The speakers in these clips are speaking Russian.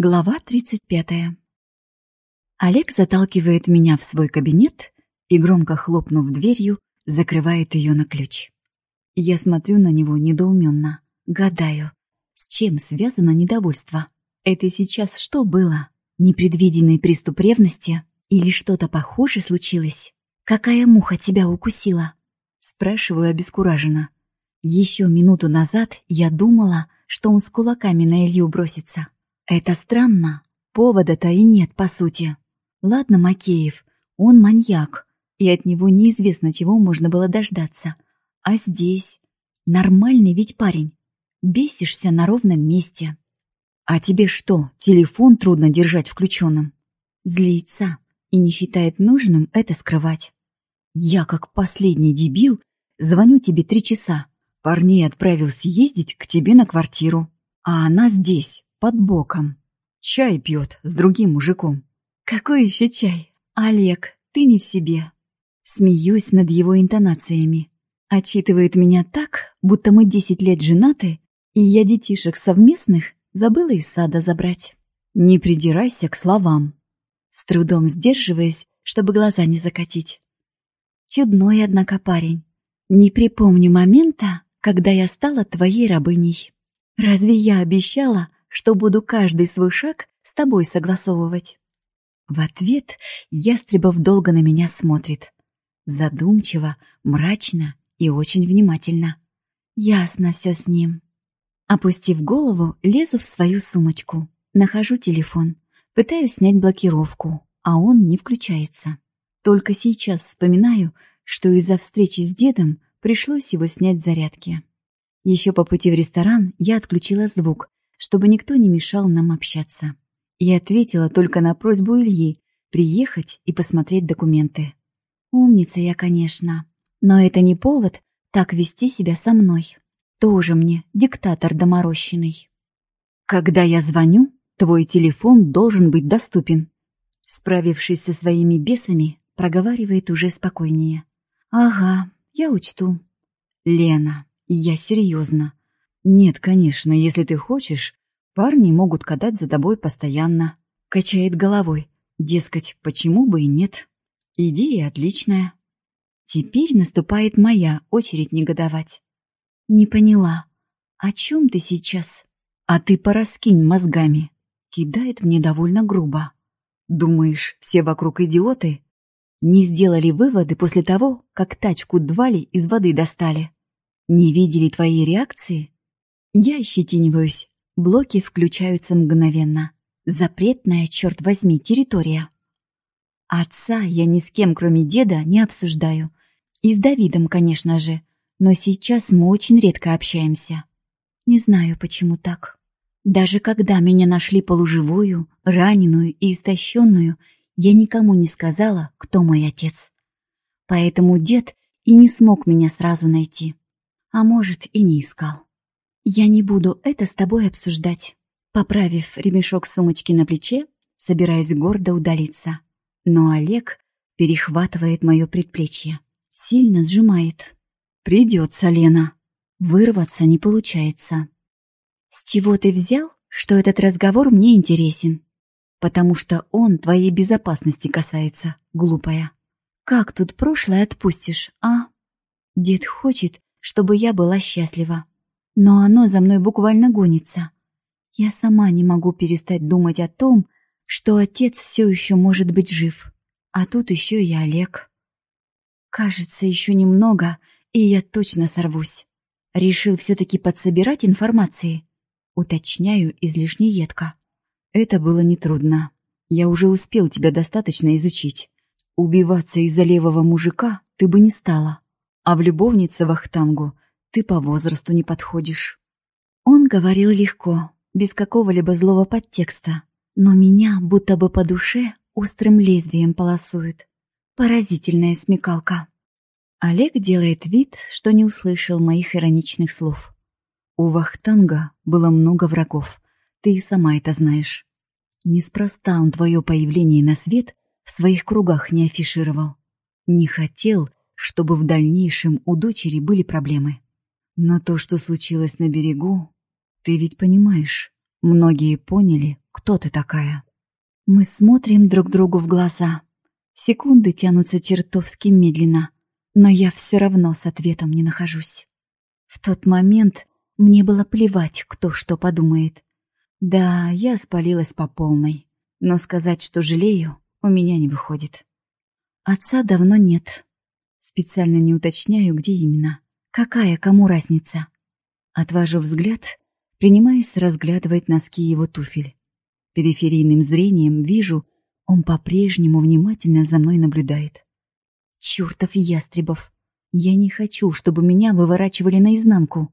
Глава 35. Олег заталкивает меня в свой кабинет и, громко хлопнув дверью, закрывает ее на ключ. Я смотрю на него недоуменно, гадаю, с чем связано недовольство. Это сейчас что было? Непредвиденный приступ ревности? Или что-то похожее случилось? Какая муха тебя укусила? Спрашиваю обескураженно. Еще минуту назад я думала, что он с кулаками на Илью бросится. Это странно. Повода-то и нет, по сути. Ладно, Макеев, он маньяк, и от него неизвестно, чего можно было дождаться. А здесь... Нормальный ведь парень. Бесишься на ровном месте. А тебе что, телефон трудно держать включенным? Злится и не считает нужным это скрывать. Я, как последний дебил, звоню тебе три часа. Парней отправил съездить к тебе на квартиру. А она здесь, под боком. Чай пьет с другим мужиком. Какой еще чай? Олег, ты не в себе. Смеюсь над его интонациями. Отчитывает меня так, будто мы десять лет женаты, и я детишек совместных забыла из сада забрать. Не придирайся к словам. С трудом сдерживаясь, чтобы глаза не закатить. Чудной, однако, парень. Не припомню момента, когда я стала твоей рабыней. Разве я обещала, что буду каждый свой шаг с тобой согласовывать. В ответ Ястребов долго на меня смотрит. Задумчиво, мрачно и очень внимательно. Ясно все с ним. Опустив голову, лезу в свою сумочку. Нахожу телефон. Пытаюсь снять блокировку, а он не включается. Только сейчас вспоминаю, что из-за встречи с дедом пришлось его снять зарядки. Еще по пути в ресторан я отключила звук, чтобы никто не мешал нам общаться. И ответила только на просьбу Ильи приехать и посмотреть документы. Умница я, конечно, но это не повод так вести себя со мной. Тоже мне диктатор доморощенный. Когда я звоню, твой телефон должен быть доступен. Справившись со своими бесами, проговаривает уже спокойнее. Ага, я учту. Лена, я серьезно. «Нет, конечно, если ты хочешь, парни могут катать за тобой постоянно». Качает головой. Дескать, почему бы и нет? Идея отличная. Теперь наступает моя очередь негодовать. Не поняла. О чем ты сейчас? А ты пораскинь мозгами. Кидает мне довольно грубо. Думаешь, все вокруг идиоты? Не сделали выводы после того, как тачку Двали из воды достали? Не видели твои реакции? Я ощетиниваюсь. Блоки включаются мгновенно. Запретная, черт возьми, территория. Отца я ни с кем, кроме деда, не обсуждаю. И с Давидом, конечно же. Но сейчас мы очень редко общаемся. Не знаю, почему так. Даже когда меня нашли полуживую, раненую и истощенную, я никому не сказала, кто мой отец. Поэтому дед и не смог меня сразу найти. А может, и не искал. «Я не буду это с тобой обсуждать». Поправив ремешок сумочки на плече, собираюсь гордо удалиться. Но Олег перехватывает мое предплечье, сильно сжимает. «Придется, Лена. Вырваться не получается». «С чего ты взял, что этот разговор мне интересен?» «Потому что он твоей безопасности касается, глупая. Как тут прошлое отпустишь, а?» Дед хочет, чтобы я была счастлива но оно за мной буквально гонится. Я сама не могу перестать думать о том, что отец все еще может быть жив. А тут еще и Олег. Кажется, еще немного, и я точно сорвусь. Решил все-таки подсобирать информации. Уточняю излишне едко. Это было нетрудно. Я уже успел тебя достаточно изучить. Убиваться из-за левого мужика ты бы не стала. А в любовнице Вахтангу ты по возрасту не подходишь». Он говорил легко, без какого-либо злого подтекста, но меня будто бы по душе острым лезвием полосует. Поразительная смекалка. Олег делает вид, что не услышал моих ироничных слов. У Вахтанга было много врагов, ты и сама это знаешь. Неспроста он твое появление на свет в своих кругах не афишировал. Не хотел, чтобы в дальнейшем у дочери были проблемы. Но то, что случилось на берегу, ты ведь понимаешь, многие поняли, кто ты такая?» Мы смотрим друг другу в глаза. Секунды тянутся чертовски медленно, но я все равно с ответом не нахожусь. В тот момент мне было плевать, кто что подумает. Да, я спалилась по полной, но сказать, что жалею, у меня не выходит. Отца давно нет. Специально не уточняю, где именно. Какая кому разница? Отвожу взгляд, принимаясь разглядывать носки его туфель. Периферийным зрением вижу, он по-прежнему внимательно за мной наблюдает. Чёртов ястребов! Я не хочу, чтобы меня выворачивали наизнанку.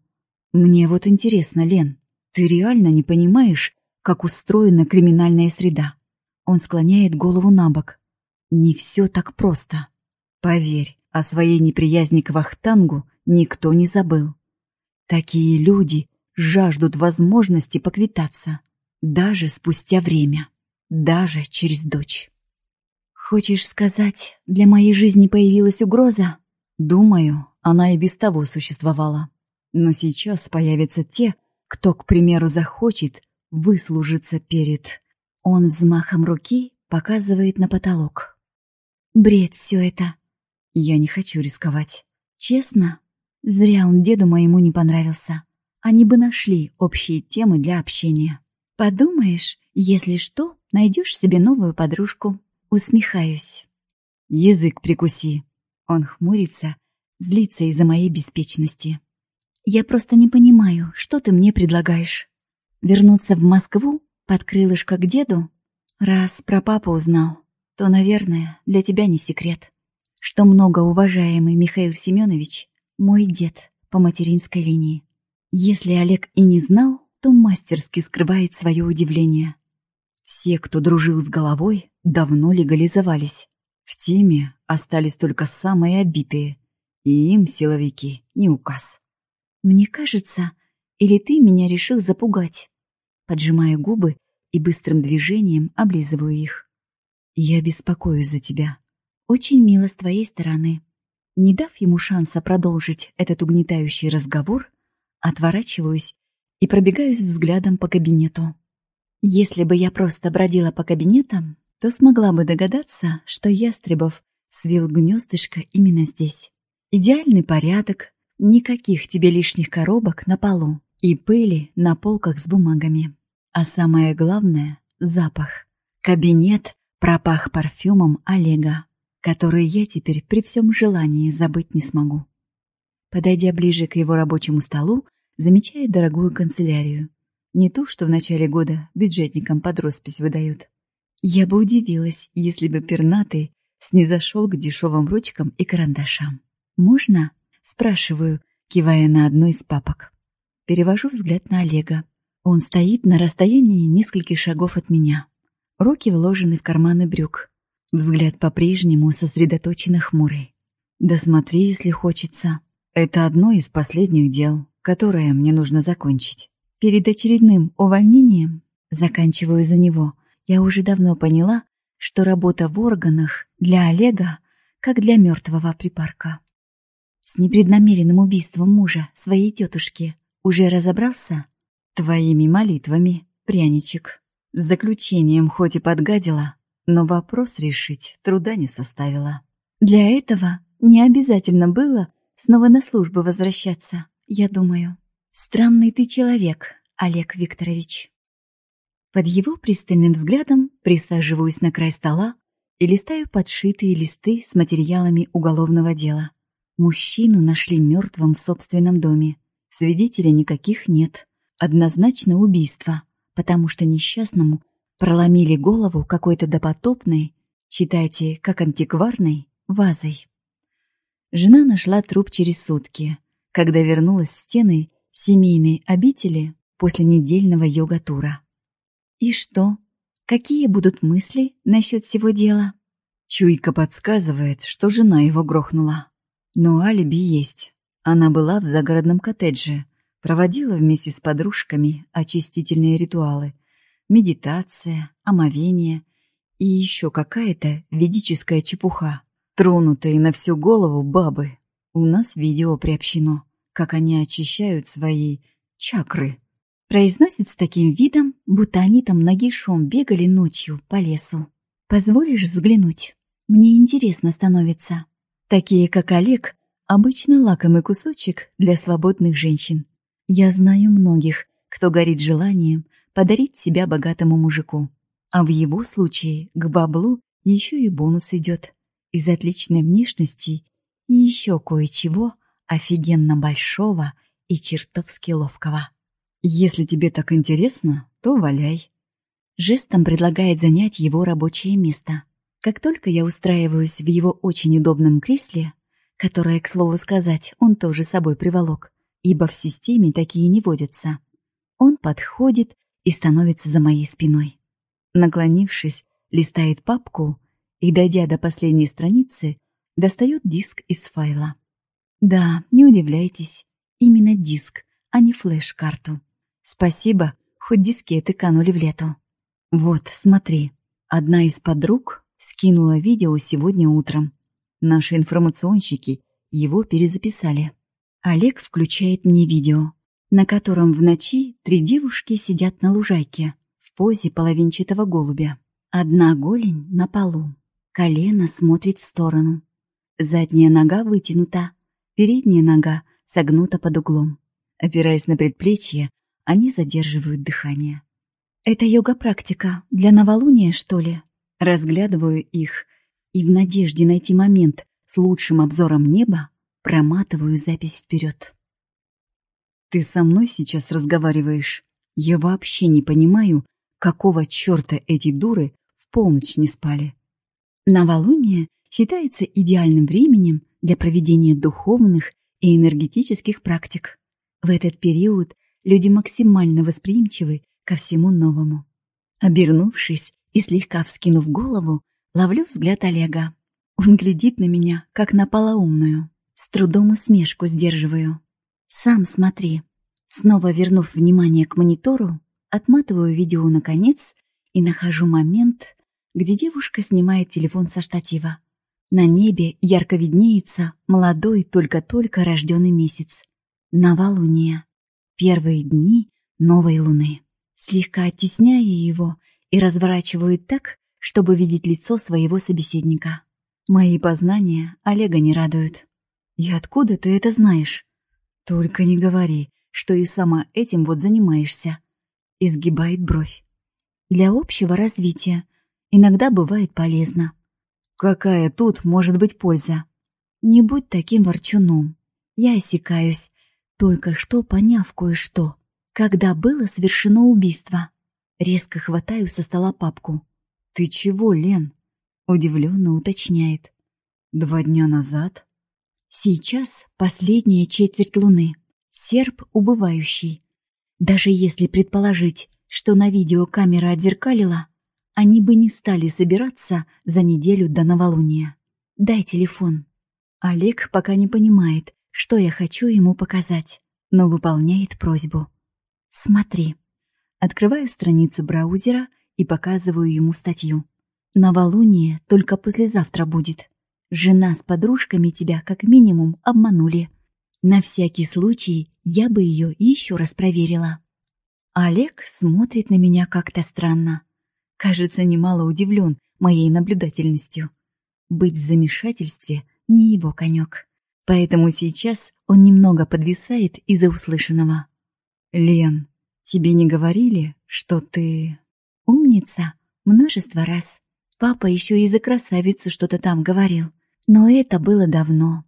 Мне вот интересно, Лен, ты реально не понимаешь, как устроена криминальная среда? Он склоняет голову на бок. Не все так просто. Поверь, о своей неприязни к Вахтангу никто не забыл. Такие люди жаждут возможности поквитаться, даже спустя время, даже через дочь. Хочешь сказать, для моей жизни появилась угроза? Думаю, она и без того существовала. Но сейчас появятся те, кто, к примеру, захочет выслужиться перед... Он взмахом руки показывает на потолок. Бред все это. Я не хочу рисковать. Честно, зря он деду моему не понравился. Они бы нашли общие темы для общения. Подумаешь, если что, найдешь себе новую подружку. Усмехаюсь. Язык прикуси. Он хмурится, злится из-за моей беспечности. Я просто не понимаю, что ты мне предлагаешь. Вернуться в Москву под крылышко к деду? Раз про папу узнал, то, наверное, для тебя не секрет, что многоуважаемый Михаил Семенович — мой дед по материнской линии. Если Олег и не знал, то мастерски скрывает свое удивление. Все, кто дружил с головой, давно легализовались. В теме остались только самые обитые, и им силовики не указ. «Мне кажется, или ты меня решил запугать?» Поджимаю губы и быстрым движением облизываю их. «Я беспокоюсь за тебя. Очень мило с твоей стороны». Не дав ему шанса продолжить этот угнетающий разговор, отворачиваюсь и пробегаюсь взглядом по кабинету. Если бы я просто бродила по кабинетам, то смогла бы догадаться, что Ястребов свил гнездышко именно здесь. Идеальный порядок, никаких тебе лишних коробок на полу и пыли на полках с бумагами. А самое главное — запах. Кабинет пропах парфюмом Олега, который я теперь при всем желании забыть не смогу. Подойдя ближе к его рабочему столу, замечаю дорогую канцелярию. Не ту, что в начале года бюджетникам под роспись выдают. Я бы удивилась, если бы пернатый снизошел к дешевым ручкам и карандашам. «Можно?» — спрашиваю, кивая на одну из папок. Перевожу взгляд на Олега. Он стоит на расстоянии нескольких шагов от меня. Руки вложены в карманы брюк. Взгляд по-прежнему сосредоточенно хмурый. «Да смотри, если хочется. Это одно из последних дел, которое мне нужно закончить. Перед очередным увольнением заканчиваю за него. Я уже давно поняла, что работа в органах для Олега как для мертвого припарка. С непреднамеренным убийством мужа своей тетушки уже разобрался? Твоими молитвами, пряничек. С заключением хоть и подгадила, но вопрос решить труда не составила. Для этого не обязательно было снова на службу возвращаться, я думаю. Странный ты человек, Олег Викторович. Под его пристальным взглядом присаживаюсь на край стола и листаю подшитые листы с материалами уголовного дела. Мужчину нашли мертвым в собственном доме. Свидетелей никаких нет. Однозначно убийство, потому что несчастному проломили голову какой-то допотопной, читайте, как антикварной, вазой. Жена нашла труп через сутки, когда вернулась в стены семейной обители после недельного йога-тура. И что? Какие будут мысли насчет всего дела? Чуйка подсказывает, что жена его грохнула. Но алиби есть. Она была в загородном коттедже, проводила вместе с подружками очистительные ритуалы, медитация, омовение и еще какая-то ведическая чепуха. Тронутые на всю голову бабы. У нас видео приобщено, как они очищают свои чакры. Произносит с таким видом, будто они там нагишом бегали ночью по лесу. Позволишь взглянуть? Мне интересно становится. Такие, как Олег, обычно лакомый кусочек для свободных женщин. Я знаю многих, кто горит желанием подарить себя богатому мужику. А в его случае к баблу еще и бонус идет. Из отличной внешности и еще кое-чего офигенно большого и чертовски ловкого. Если тебе так интересно, то валяй. Жестом предлагает занять его рабочее место. Как только я устраиваюсь в его очень удобном кресле, которое, к слову сказать, он тоже собой приволок, ибо в системе такие не водятся, он подходит и становится за моей спиной. Наклонившись, листает папку и, дойдя до последней страницы, достает диск из файла. Да, не удивляйтесь, именно диск, а не флеш-карту. Спасибо, хоть дискеты канули в лету. Вот, смотри, одна из подруг скинула видео сегодня утром. Наши информационщики его перезаписали. Олег включает мне видео, на котором в ночи три девушки сидят на лужайке в позе половинчатого голубя. Одна голень на полу, колено смотрит в сторону. Задняя нога вытянута, передняя нога согнута под углом. Опираясь на предплечье, они задерживают дыхание. Это йога-практика для новолуния, что ли? Разглядываю их и в надежде найти момент с лучшим обзором неба проматываю запись вперед. Ты со мной сейчас разговариваешь? Я вообще не понимаю, какого черта эти дуры в полночь не спали. Новолуние считается идеальным временем для проведения духовных и энергетических практик. В этот период люди максимально восприимчивы ко всему новому. Обернувшись и слегка вскинув голову, ловлю взгляд Олега. Он глядит на меня, как на полоумную. С трудом усмешку сдерживаю. «Сам смотри». Снова вернув внимание к монитору, отматываю видео наконец и нахожу момент, где девушка снимает телефон со штатива. На небе ярко виднеется молодой только-только рожденный месяц. Новолуние. Первые дни новой луны слегка оттесняя его и разворачиваю так, чтобы видеть лицо своего собеседника. Мои познания Олега не радуют. «И откуда ты это знаешь?» «Только не говори, что и сама этим вот занимаешься», — изгибает бровь. «Для общего развития иногда бывает полезно». «Какая тут может быть польза?» «Не будь таким ворчуном. Я осекаюсь, только что поняв кое-что когда было совершено убийство. Резко хватаю со стола папку. «Ты чего, Лен?» — удивленно уточняет. «Два дня назад?» «Сейчас последняя четверть луны. Серп убывающий. Даже если предположить, что на видео камера отзеркалила, они бы не стали собираться за неделю до новолуния. Дай телефон». Олег пока не понимает, что я хочу ему показать, но выполняет просьбу. Смотри. Открываю страницу браузера и показываю ему статью. Новолуние только послезавтра будет. Жена с подружками тебя как минимум обманули. На всякий случай я бы ее еще раз проверила. Олег смотрит на меня как-то странно. Кажется, немало удивлен моей наблюдательностью. Быть в замешательстве не его конек. Поэтому сейчас он немного подвисает из-за услышанного. «Лен, тебе не говорили, что ты...» «Умница. Множество раз. Папа еще и за красавицу что-то там говорил. Но это было давно.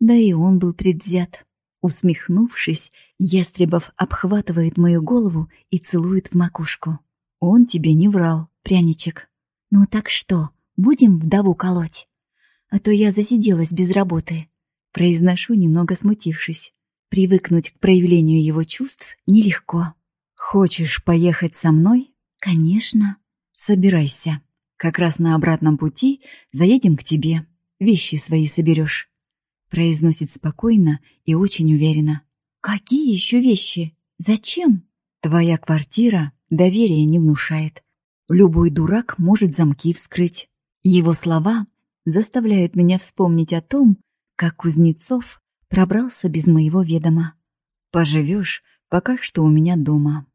Да и он был предвзят». Усмехнувшись, Ястребов обхватывает мою голову и целует в макушку. «Он тебе не врал, пряничек». «Ну так что, будем вдову колоть? А то я засиделась без работы». Произношу, немного смутившись. Привыкнуть к проявлению его чувств нелегко. «Хочешь поехать со мной?» «Конечно». «Собирайся. Как раз на обратном пути заедем к тебе. Вещи свои соберешь». Произносит спокойно и очень уверенно. «Какие еще вещи? Зачем?» «Твоя квартира доверия не внушает. Любой дурак может замки вскрыть». Его слова заставляют меня вспомнить о том, как Кузнецов пробрался без моего ведома. Поживешь пока что у меня дома.